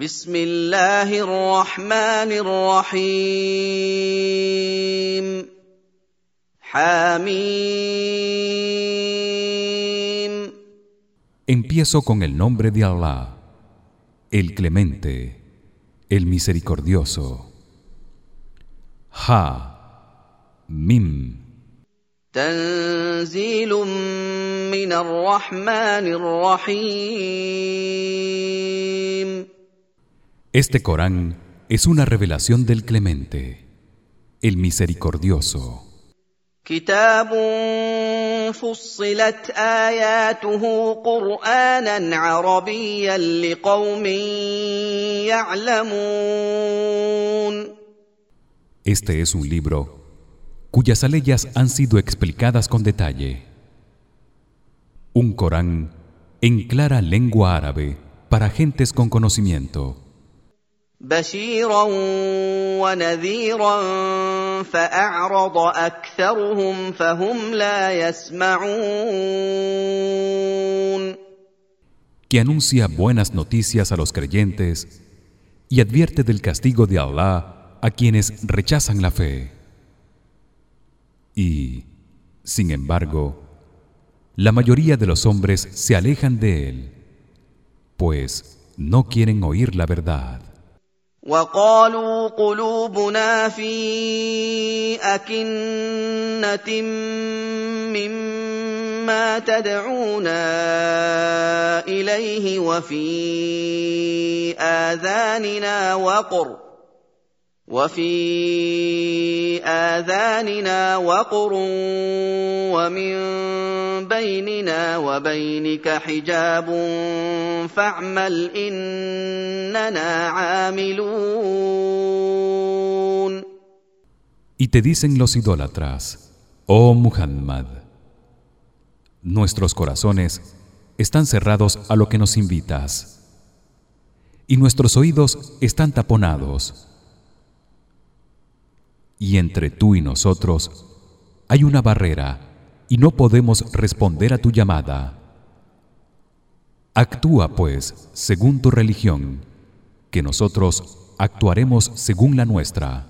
بسم الله الرحمن الرحيم حميم Empiezo con el nombre de Allah, el Clemente, el Misericordioso. Ha Mim تنزيل من الرحمن الرحيم Este Corán es una revelación del Clemente, el Misericordioso. كتاب فصلت اياته قرانا عربيا لقوم يعلمون Este es un libro cuyas aleyas han sido explicadas con detalle. Un Corán en clara lengua árabe para gentes con conocimiento. بشيرا ونذيرا فاعرض اكثرهم فهم لا يسمعون que anuncia buenas noticias a los creyentes y advierte del castigo de Allah a quienes rechazan la fe. Y, sin embargo, la mayoría de los hombres se alejan de él, pues no quieren oír la verdad. وقالوا قلوبنا في أكنة مما تدعونا إليه وفي آذاننا وقر وفي اذاننا وقر ومن بيننا وبينك حجاب فاعمل اننا عاملون Y te dicen los idólatras, oh Muhammad, nuestros corazones están cerrados a lo que nos invitas y nuestros oídos están taponados. y entre tú y nosotros hay una barrera y no podemos responder a tu llamada. Actúa pues según tu religión, que nosotros actuaremos según la nuestra.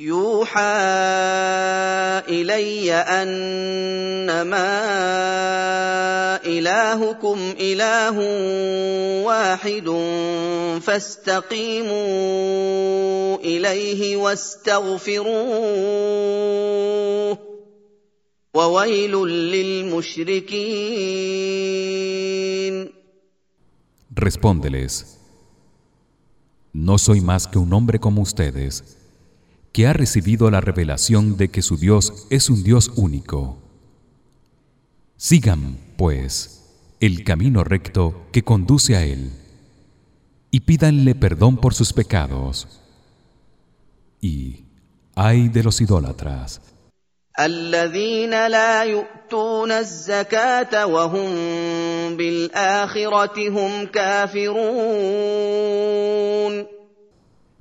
يوحى إلي أنما إلهكم إله واحد فاستقيموا إليه واستغفروه وويل للمشركين. Respóndeles: No soy más que un hombre como ustedes, que ha recibido la revelación de que su Dios es un Dios único. Sigan, pues, el camino recto que conduce a él y pídanle perdón por sus pecados. Y ay de los idólatras.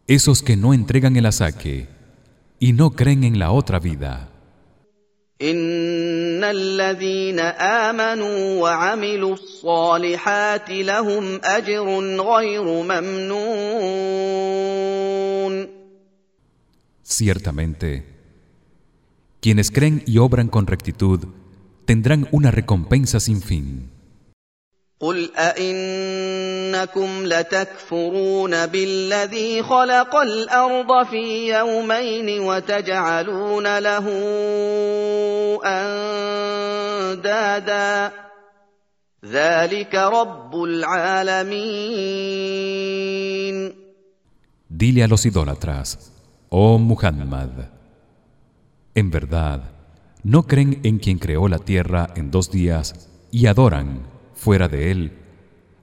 Esos que no entregan el asaque y no creen en la otra vida. ان الذين امنوا وعملوا الصالحات لهم اجر غير ممنون Ciertamente, quienes creen y obran con rectitud tendrán una recompensa sin fin. قل أئنكم لتكفرون بالذي خلق الأرض في يومين وتجعلون له أندادا ذلك رب العالمين Dile a los idólatras, oh Muhammad, en verdad, no creen en quien creó la tierra en dos días y adoran, fuera de él,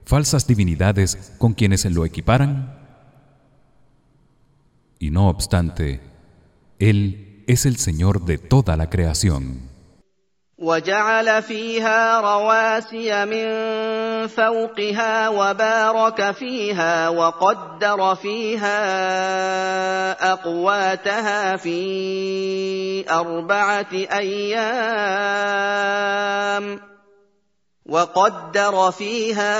falsas divinidades con quienes lo equiparan? Y no obstante, él es el Señor de toda la creación. وجعل فيها رواسي من فوقها وبارك فيها وقدر فيها اقواتها في اربعه ايام وقدر فيها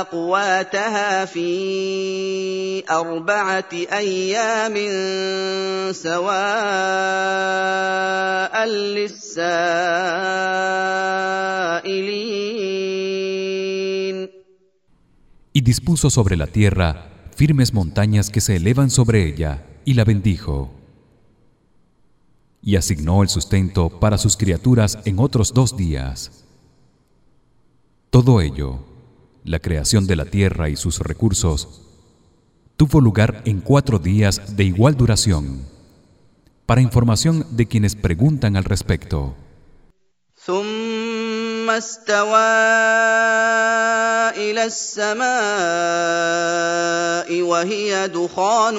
اقواتها في اربعه ايام سواء للسائلين Y dispuso sobre la tierra firmes montañas que se elevan sobre ella y la bendijo. Y asignó el sustento para sus criaturas en otros dos días. Todo ello, la creación de la tierra y sus recursos, tuvo lugar en cuatro días de igual duración, para información de quienes preguntan al respecto. ثم استوى الى السماء وهي دخان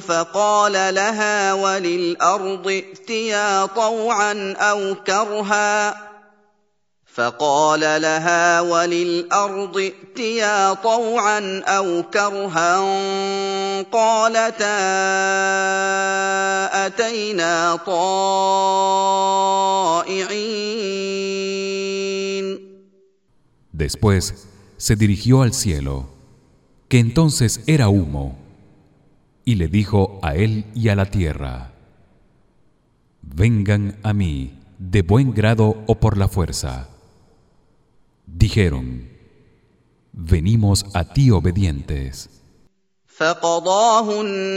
فقال لها وللارض ائتيا طوعا او كرها فقال لها وللارض ائتيا طوعا او كرها قالتا اتينا طائعين Después se dirigió al cielo, que entonces era humo, y le dijo a él y a la tierra: Vengan a mí de buen grado o por la fuerza. Dijeron: Venimos a ti obedientes. فقضاهن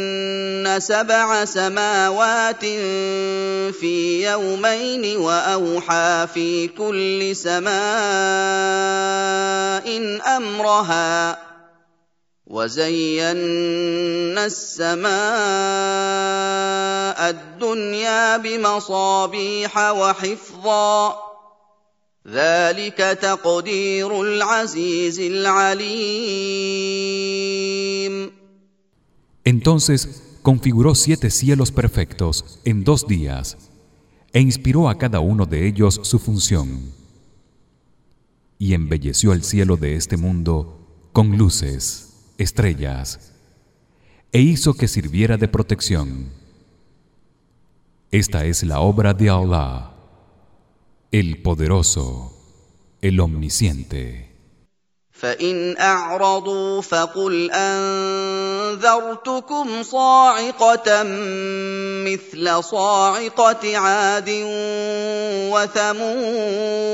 سبع سماوات في يومين واوحى في كل سماء امرها وزينا السماء الدنيا بمصابيح وحفظا ذلك تقدير العزيز العليم Entonces configuró siete cielos perfectos en dos días e inspiró a cada uno de ellos su función. Y embelleció el cielo de este mundo con luces, estrellas, e hizo que sirviera de protección. Esta es la obra de Allah, el poderoso, el omnisciente. فان اعرضوا فقل انذرتكم صاعقه مثل صاعقه عاد وثمود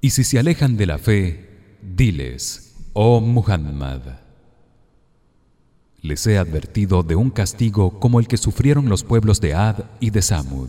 Y si se alejan de la fe, diles, oh Muhammad, les he advertido de un castigo como el que sufrieron los pueblos de Ad y de Samud.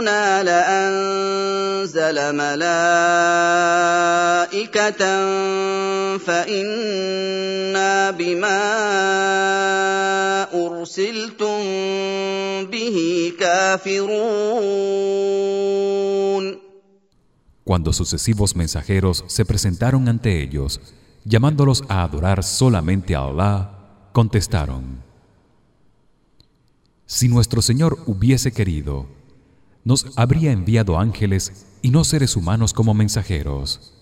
ربنا لأنزل ملائكة فإنا بما أرسلتم به كافرون Cuando sucesivos mensajeros se presentaron ante ellos, llamándolos a adorar solamente a Allah, contestaron: Si nuestro Señor hubiese querido, nos habría enviado ángeles y no seres humanos como mensajeros.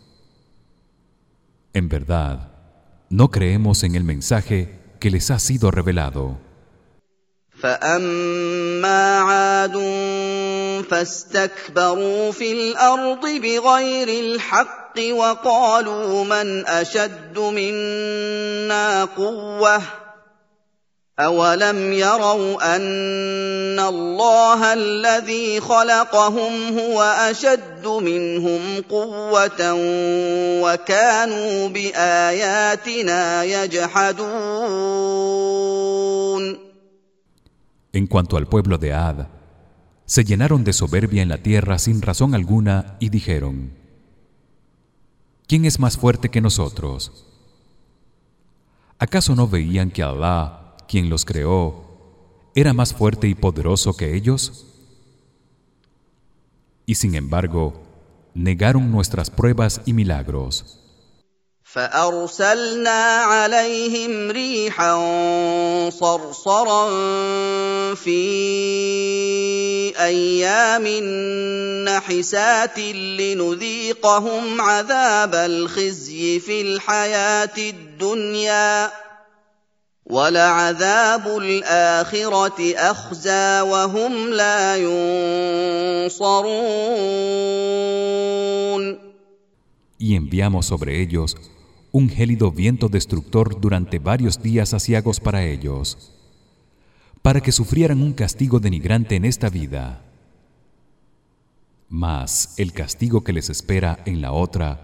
En verdad, no creemos en el mensaje que les ha sido revelado. فاما عاد فاستكبروا في الارض بغير الحق وقالوا من اشد منا قوه اولم يروا ان الله الذي خلقهم هو اشد منهم قوه وكانوا باياتنا يجحدون En cuanto al pueblo de Ad, se llenaron de soberbia en la tierra sin razón alguna y dijeron: ¿Quién es más fuerte que nosotros? ¿Acaso no veían que Allah, quien los creó, era más fuerte y poderoso que ellos y sin embargo negaron nuestras pruebas y milagros فارسلنا عليهم ريحا صرصرا في ايام نحسات لنذيقهم عذاب الخزي في الحياه الدنيا ولعذاب الاخره اخزى وهم لا ينصرون Y enviamos sobre ellos un gélido viento destructor durante varios días asiagos para ellos para que sufrieran un castigo denigrante en esta vida mas el castigo que les espera en la otra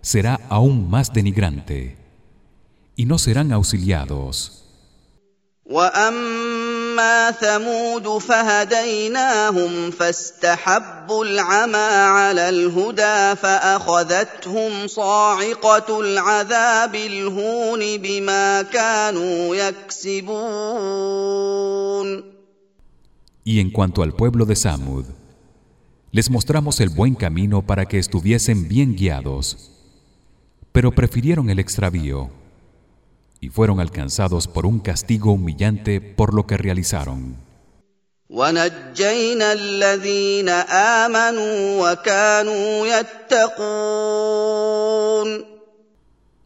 será aún más denigrante y no serán auxiliados واما ثمود فهديناهم فاستحبوا العمى على الهدى فاخذتهم صاعقه العذاب الهون بما كانوا يكسبون Y en cuanto al pueblo de Samud les mostramos el buen camino para que estuviesen bien guiados pero prefirieron el extravío y fueron alcanzados por un castigo humillante por lo que realizaron.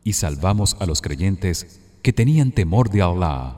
Y salvamos a los creyentes que tenían temor de Allah.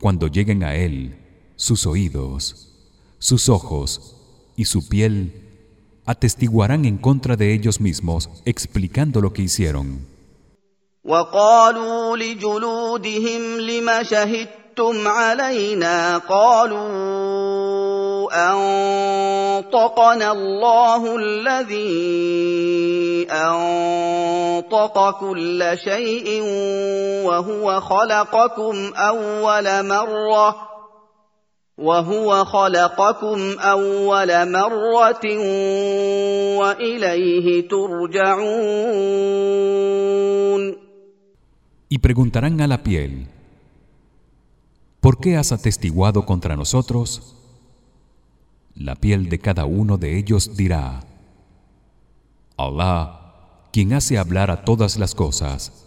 Cuando lleguen a él sus oídos, sus ojos y su piel atestiguarán en contra de ellos mismos explicando lo que hicieron. شهدتم علينا قالوا انطقنا الله الذي انطق كل شيء وهو خلقكم اول مره وهو خلقكم اول مره واليه ترجعون Y preguntarán a la piel ¿Por qué has atestiguado contra nosotros? La piel de cada uno de ellos dirá: Allah, quien hace hablar a todas las cosas,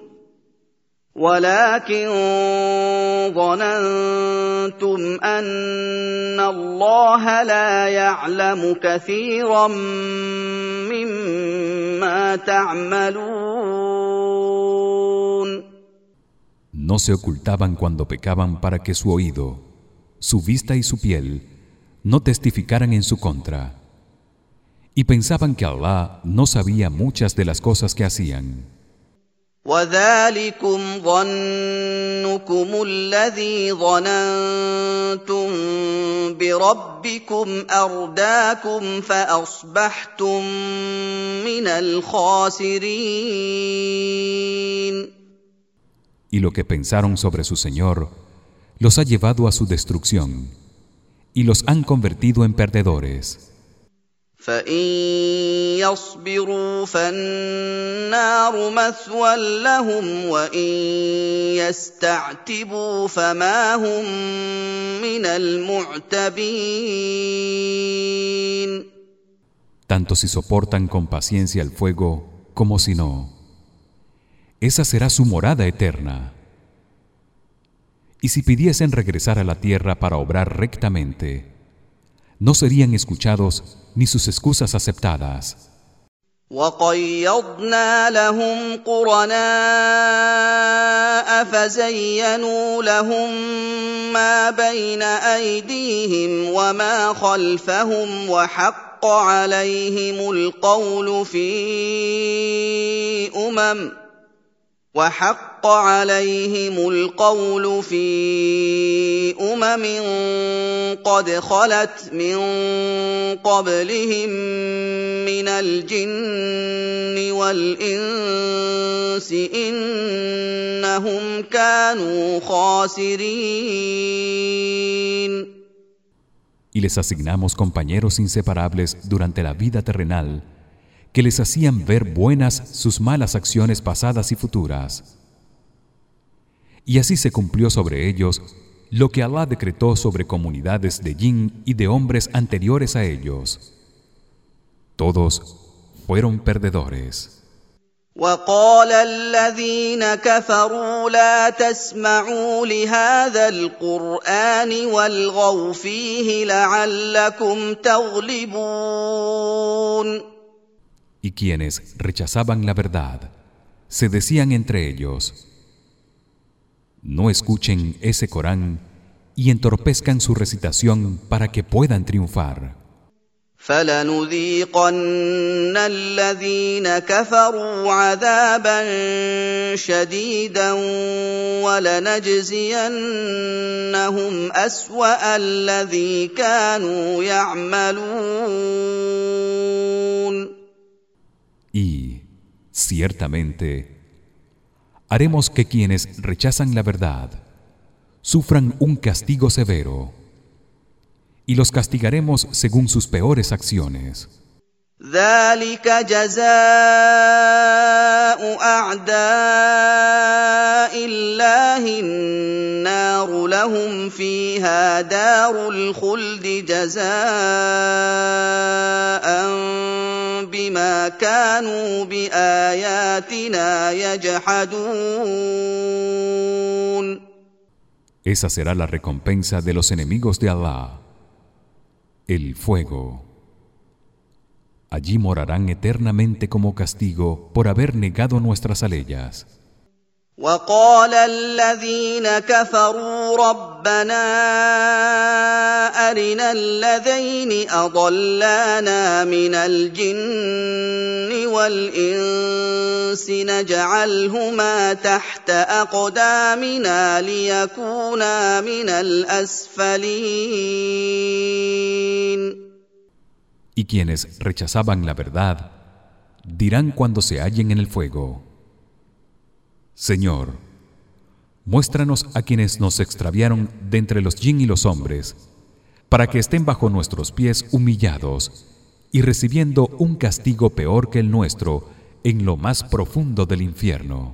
ولكن ظننتم ان الله لا يعلم كثيرا مما تعملون No se ocultaban cuando pecaban para que su oído, su vista y su piel no testificaran en su contra. Y pensaban que Allah no sabía muchas de las cosas que hacían. وذلكم ظنكم الذي ظننتم بربكم ارداكم فاصبحتم من الخاسرين Y lo que pensaron sobre su Señor los ha llevado a su destrucción y los han convertido en perdedores. فان يصبروا فالنار مثوى لهم وان يستعتبوا فما هم من المعتبين tanto si soportan con paciencia el fuego como si no esa será su morada eterna y si pidiesen regresar a la tierra para obrar rectamente no serían escuchados ni sus excusas aceptadas وقيضنا لهم قرناء فزينوا لهم ما بين ايديهم وما خلفهم وحق عليهم القول في امم وحق عليهم القول في امم قد خلت من قبلهم من الجن والانس انهم كانوا خاسرين Y les asignamos compañeros inseparables durante la vida terrenal que les hacían ver buenas sus malas acciones pasadas y futuras. Y así se cumplió sobre ellos lo que Allah decretó sobre comunidades de jinn y de hombres anteriores a ellos. Todos fueron perdedores. Y quienes rechazaban la verdad se decían entre ellos No escuchen ese Corán y entorpezcan su recitación para que puedan triunfar Y ciertamente haremos que quienes rechazan la verdad sufran un castigo severo y los castigaremos según sus peores acciones. ذلك جزاء اعداء الله النار لهم فيها دار الخلد جزاء بما كانوا باياتنا يجحدون Esa será la recompensa de los enemigos de Allah el fuego allí morarán eternamente como castigo por haber negado nuestras aleyas وقال الذين كفروا ربنا أرنا الذين أضلانا من الجن والإنس نجعلهما تحت أقدامنا ليكونا من الأسفلين. Y quienes rechazaban la verdad dirán cuando se hallen en el fuego. Señor, muéstranos a quienes nos extraviaron de entre los jin y los hombres, para que estén bajo nuestros pies humillados y recibiendo un castigo peor que el nuestro en lo más profundo del infierno.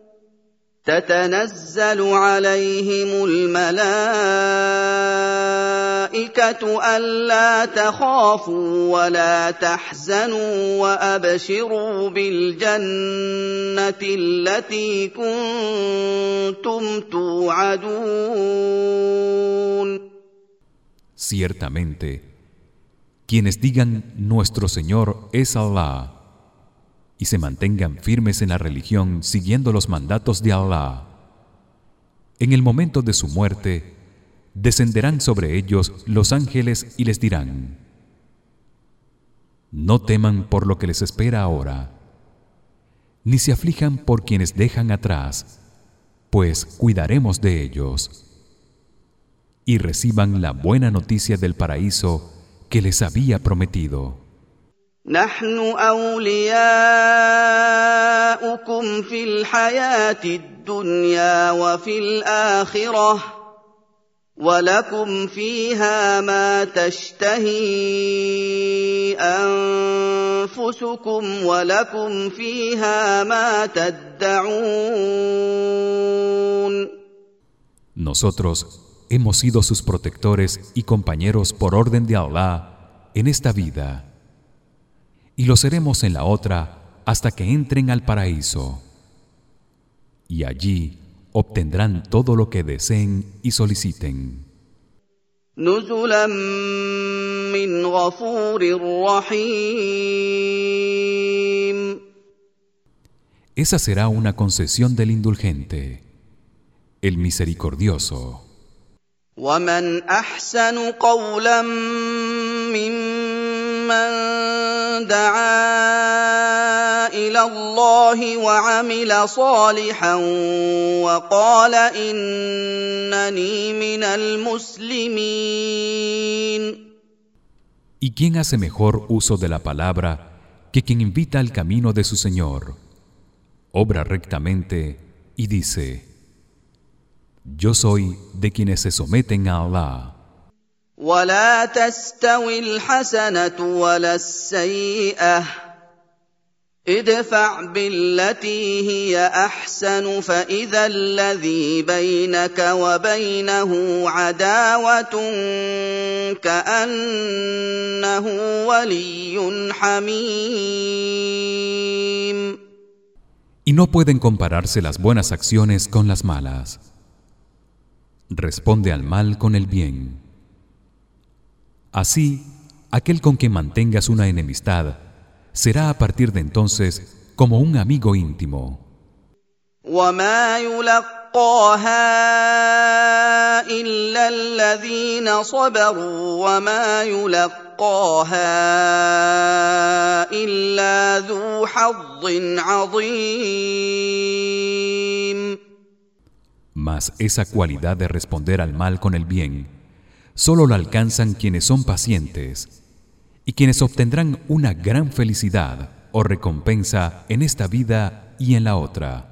تتنزل عليهم الملائكة ألا تخافوا ولا تحزنوا وأبشروا بالجنة التي كنتم توعدون. Ciertamente quienes digan nuestro Señor es Allah y se mantengan firmes en la religión siguiendo los mandatos de Allah en el momento de su muerte descenderán sobre ellos los ángeles y les dirán no teman por lo que les espera ahora ni se aflijan por quienes dejan atrás pues cuidaremos de ellos y reciban la buena noticia del paraíso que les había prometido. نحن اولياؤكم في الحياه الدنيا وفي الاخره ولكم فيها ما تشتهي انفسكم ولكم فيها ما تدعون Nosotros hemos sido sus protectores y compañeros por orden de Allah en esta vida y lo seremos en la otra hasta que entren al paraíso. Y allí obtendrán todo lo que deseen y soliciten. Esa será una concesión del indulgente el misericordioso ومن احسن قولا ممن دعا الى الله وعمل صالحا وقال انني من المسلمين ¿Y quién hace mejor uso de la palabra que quien invita al camino de su Señor? Obra rectamente y dice: Yo soy de quienes se someten a Allah. ولا تستوي الحسنة ولا السيئة ادفع بالتي هي أحسن فإذا الذي بينك وبينه عداوة كأنه ولي حميم Y no pueden compararse las buenas acciones con las malas responde al mal con el bien así aquel con quien mantengas una enemistad será a partir de entonces como un amigo íntimo. mas esa cualidad de responder al mal con el bien solo la alcanzan quienes son pacientes y quienes obtendrán una gran felicidad o recompensa en esta vida y en la otra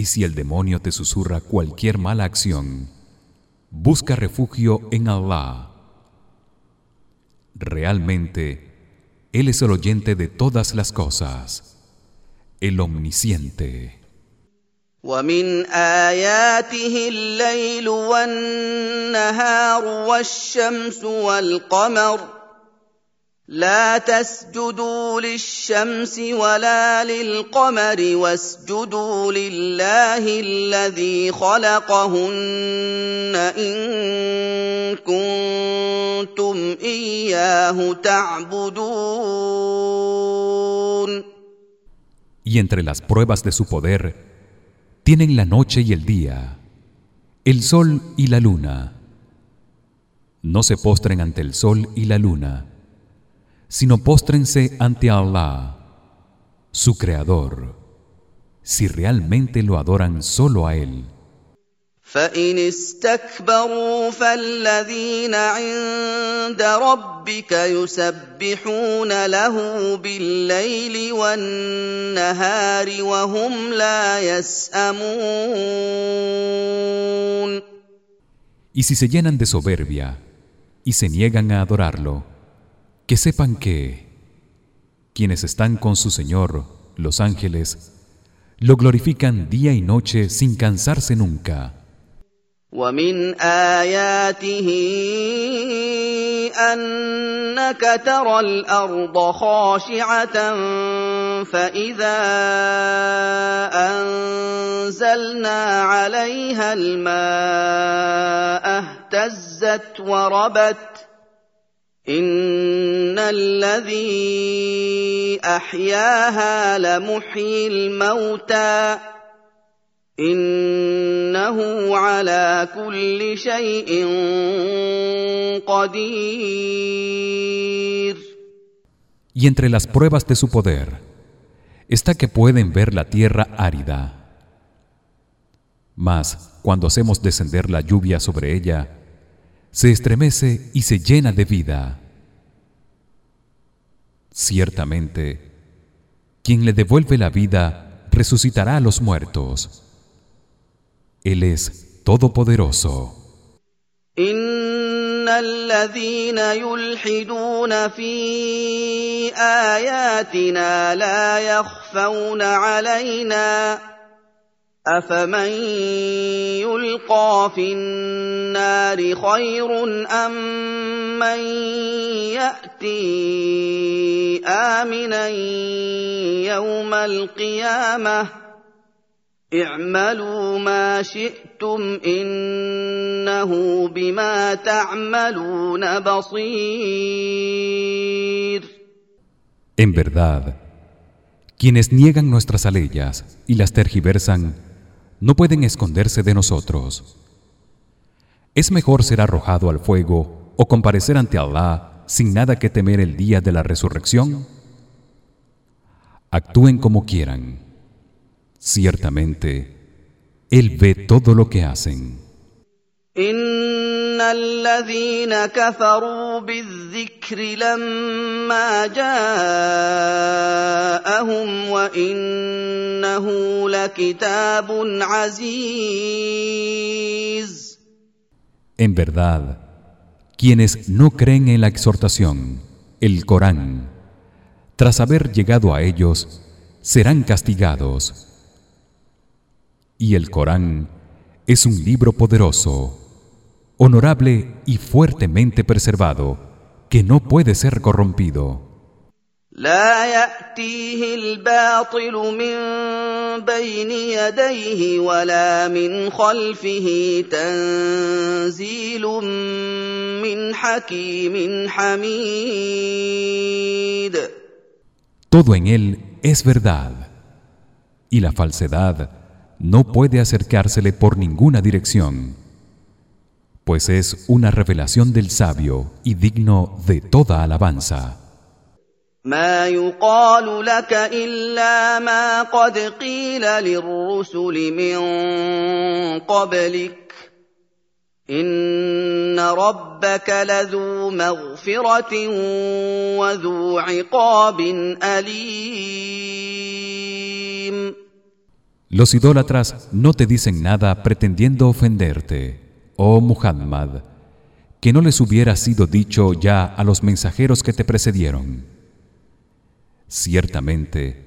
y si el demonio te susurra cualquier mala acción busca refugio en Allah realmente él es el oyente de todas las cosas el omnisciente ومن اياته الليل والنهار والشمس والقمر لا تسجدوا للشمس ولا للقمر واسجدوا لله الذي خلقهن ان كنتم اياه تعبدون Y entre las pruebas de su poder tienen la noche y el día, el sol y la luna. No se postren ante el sol y la luna, sino póstrense ante Allah, su creador, si realmente lo adoran solo a él. فان استكبروا فالذين عند ربك يسبحون له بالليل والنهار وهم لا يسامون Y si se llenan de soberbia y se niegan a adorarlo, que sepan que quienes están con su Señor, los ángeles, lo glorifican día y noche sin cansarse nunca. ومن اياته انك ترى الارض خاشعه فاذا انزلنا عليها الماء اهتزت وربت ان الذي احياها لمحيي الموتى إنه على كل شيء قدير Y entre las pruebas de su poder está que pueden ver la tierra árida. Mas cuando hacemos descender la lluvia sobre ella, se estremece y se llena de vida. Ciertamente, quien le devuelve la vida resucitará a los muertos. Él es todopoderoso. ان الذين يلحدون في اياتنا لا يخفون علينا افمن يلقى في النار خير ام من ياتي امنا يوم القيامه اعملوا ما شئتم انه بما تعملون بصير En verdad, quienes niegan nuestras aleyas y las tergiversan no pueden esconderse de nosotros. Es mejor ser arrojado al fuego o comparecer ante Allah sin nada que temer el día de la resurrección. Actúen como quieran. Ciertamente, él ve todo lo que hacen. ان الذين كفروا بالذكر لما جاءهم وانه لكتاب عزيز En verdad, quienes no creen en la exhortación, el Corán, tras haber llegado a ellos, serán castigados y el Corán es un libro poderoso, honorable y fuertemente preservado, que no puede ser corrompido. لا ياتيه الباطل من بين يديه ولا من خلفه تنزيل من حكيم حميد Todo en él es verdad, y la falsedad no puede acercársele por ninguna dirección pues es una revelación del sabio y digno de toda alabanza ما يقال لك الا ما قد قيل للرسل من قبلك ان ربك لذو مغفره وذو عقاب اليم Los idólatras no te dicen nada pretendiendo ofenderte, oh Muhammad, que no les hubiera sido dicho ya a los mensajeros que te precedieron. Ciertamente,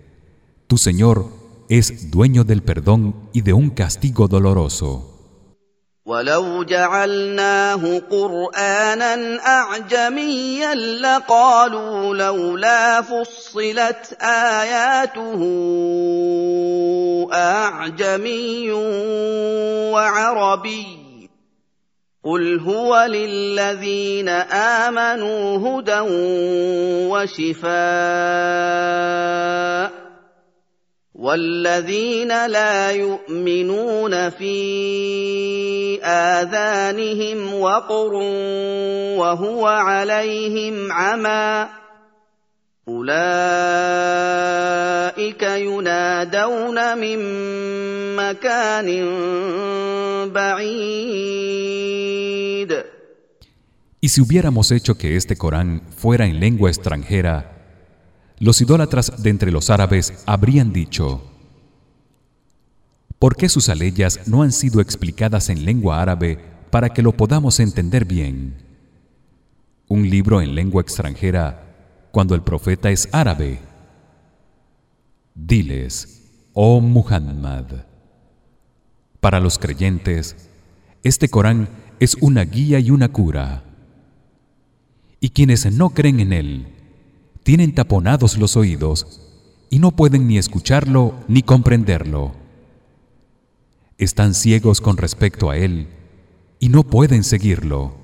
tu Señor es dueño del perdón y de un castigo doloroso. ولو جعلناه قرانا اعجميا لقالوا لولا فصلت اياته اعجمي وعربي قل هو للذين امنوا هدى وشفاء والذين لا يؤمنون في اذانهم وقر وهو عليهم عمى اولئك ينادون من مكان بعيد Y si hubiéramos hecho que este Corán fuera en lengua extranjera, los idólatras de entre los árabes habrían dicho: ¿Por qué sus aleyas no han sido explicadas en lengua árabe para que lo podamos entender bien? Un libro en lengua extranjera cuando el profeta es árabe. Diles, oh Muhammad, para los creyentes este Corán es una guía y una cura. Y quienes no creen en él tienen taponados los oídos y no pueden ni escucharlo ni comprenderlo. Están ciegos con respecto a él y no pueden seguirlo.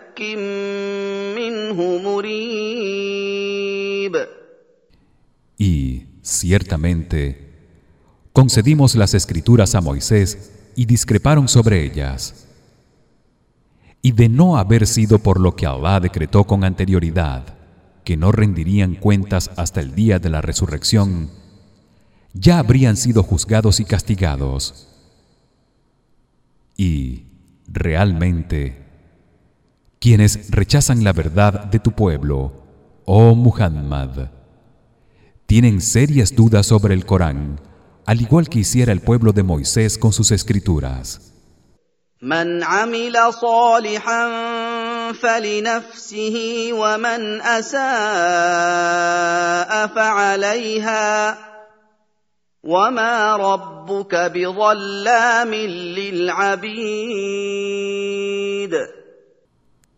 منه مريب Y ciertamente concedimos las escrituras a Moisés y discreparon sobre ellas. Y de no haber sido por lo que Allah decretó con anterioridad, que no rendirían cuentas hasta el día de la resurrección, ya habrían sido juzgados y castigados. Y realmente quienes rechazan la verdad de tu pueblo, oh Muhammad, tienen serias dudas sobre el Corán al igual que hiciera el pueblo de Moisés con sus escrituras.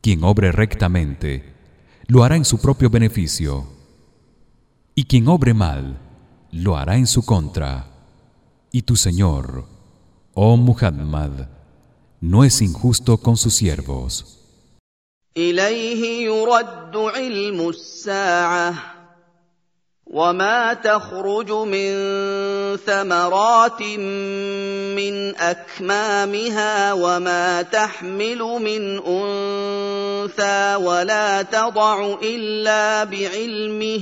Quien obre rectamente lo hará en su propio beneficio. Y quien obre mal lo hará en su contra. Y tu Señor, oh Muhammad, no es injusto con sus siervos. وما تخرج من ثمرات من أكمامها وما تحمل من أنثى ولا تضع إلا بعلمه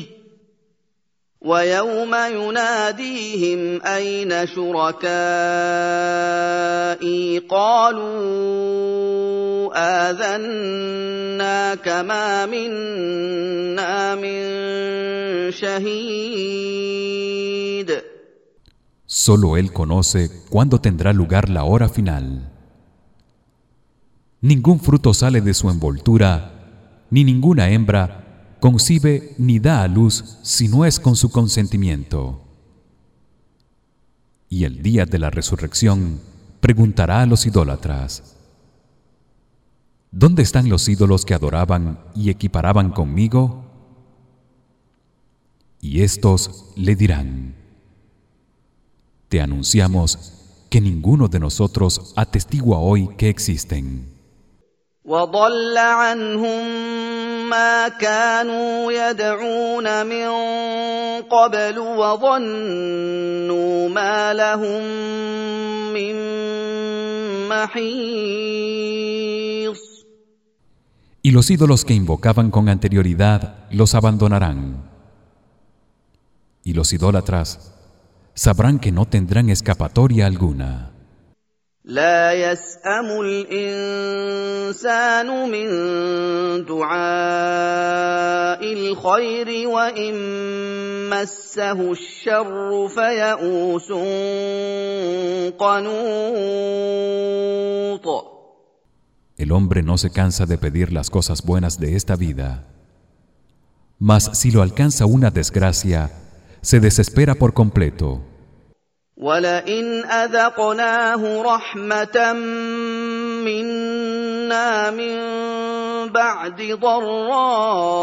ويوم يناديهم اين شركائي قالوا اذناك ما منا من شهيد Solo él conoce cuándo tendrá lugar la hora final. Ningún fruto sale de su envoltura, ni ninguna hembra concibe ni da a luz si no es con su consentimiento. Y el día de la resurrección preguntará a los idólatras: ¿Dónde están los ídolos que adoraban y equiparaban conmigo? Y estos le dirán: Te anunciamos que ninguno de nosotros atestigua hoy que existen. ما كانوا يدعون من قبل وظنوا ما لهم من محيص Y los ídolos que invocaban con anterioridad los abandonarán. Y los idólatras sabrán que no tendrán escapatoria alguna. لا يسأم الإنسان من دعاء الخير وإن مسه الشر فيئوس قنوط El hombre no se cansa de pedir las cosas buenas de esta vida. Mas si lo alcanza una desgracia, se desespera por completo. ولئن اذقناه رحمه منا من بعد ضراء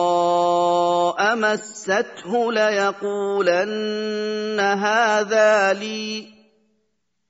مسته ليقولن هذا لي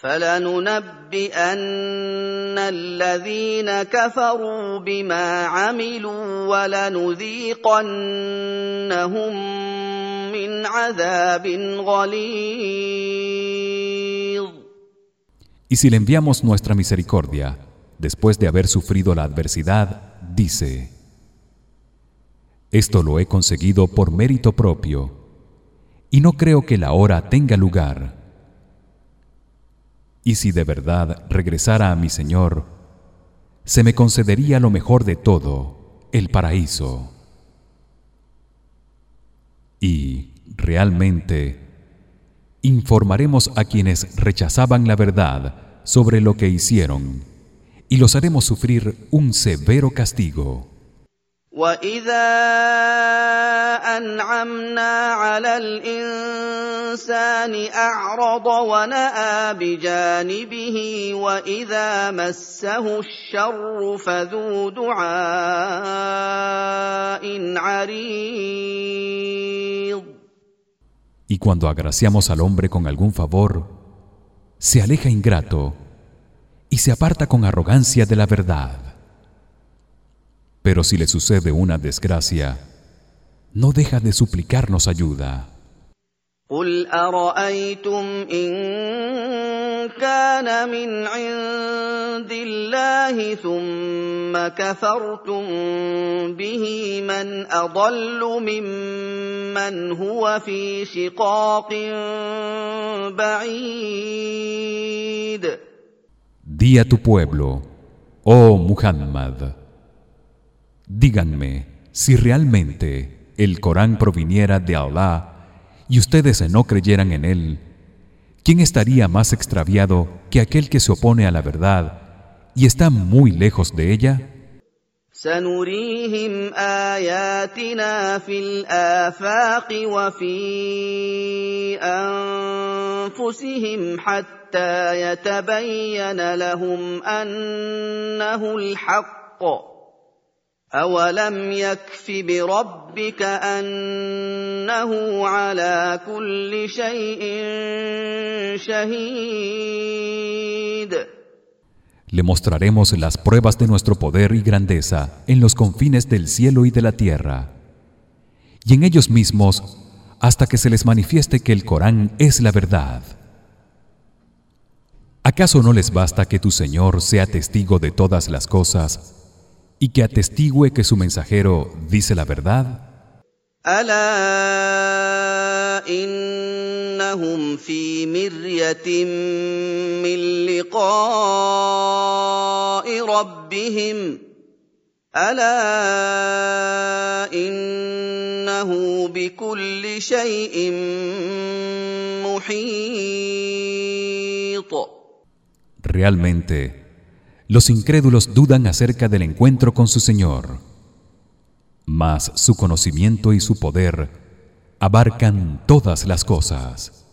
فلننبئن الذين كفروا بما عملوا ولنذيقنهم من عذاب غليظ Y si le enviamos nuestra misericordia después de haber sufrido la adversidad, dice: Esto lo he conseguido por mérito propio y no creo que la hora tenga lugar y si de verdad regresara a mi Señor, se me concedería lo mejor de todo, el paraíso. Y realmente informaremos a quienes rechazaban la verdad sobre lo que hicieron y los haremos sufrir un severo castigo. واذا انعمنا على الانسان اعرض وناى بجانبه واذا مسه الشر فذو دعاء عريض Y cuando agraciamos al hombre con algún favor se aleja ingrato y se aparta con arrogancia de la verdad pero si le sucede una desgracia no deja de suplicarnos ayuda قل ارايتم ان كان من عند الله ثم كفرتم به من اضل ممن هو في شقاق بعيد Di a tu pueblo, oh Muhammad, díganme si realmente el Corán proviniera de Allah y ustedes no creyeran en él, ¿quién estaría más extraviado que aquel que se opone a la verdad y está muy lejos de ella? سنريهم اياتنا في الافاق وفي انفسهم حتى يتبين لهم انه الحق اولم يكف بربك انه على كل شيء شهيد Le mostraremos las pruebas de nuestro poder y grandeza en los confines del cielo y de la tierra y en ellos mismos hasta que se les manifieste que el Corán es la verdad. ¿Acaso no les basta que tu Señor sea testigo de todas las cosas y que atestigue que su mensajero dice la verdad? Ala innahum fi miryatin min liqa'i rabbihim Ala innahu bikulli shay'in muhit Realmente los incrédulos dudan acerca del encuentro con su Señor. Mas su conocimiento y su poder abarcan todas las cosas.